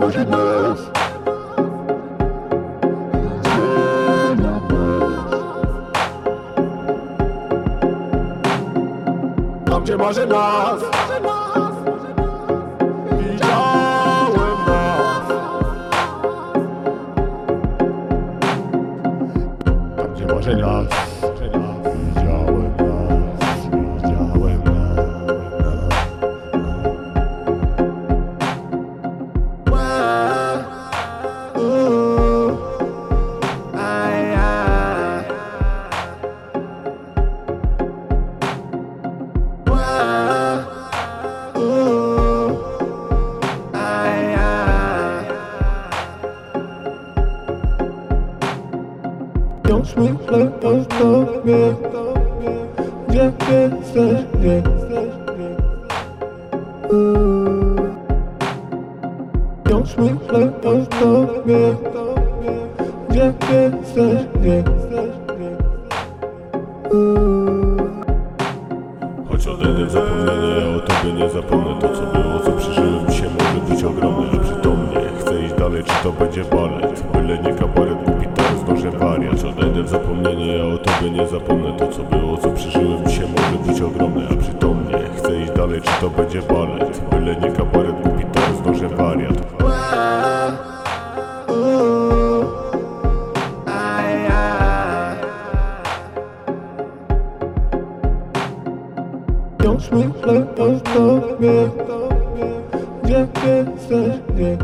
może nas Idzie na bez Tam gdzie marzy nas Widziałem nas. Tam gdzie marzy nas Wciąż myślę o tobie Gdzie jesteś, gdzie jesteś Wciąż myślę o tobie Gdzie jesteś, gdzie jesteś Choć odejdę zapomnienie, ja o tobie nie zapomnę To co było, co przeżyłem dzisiaj może być ogromne A przytomnie. Chcę iść dalej, czy to będzie balet? Byle nie kabaret, zdążę wariat Odejdę w zapomnienie, ja o tobie nie zapomnę. To co było, co przeżyłem dzisiaj może być ogromne A przytomnie chcę iść dalej, czy to będzie balet Byle nie kabaret, głupi teraz zdążę wariat. Wciąż myślę o tobie Gdzie jesteś, gdzie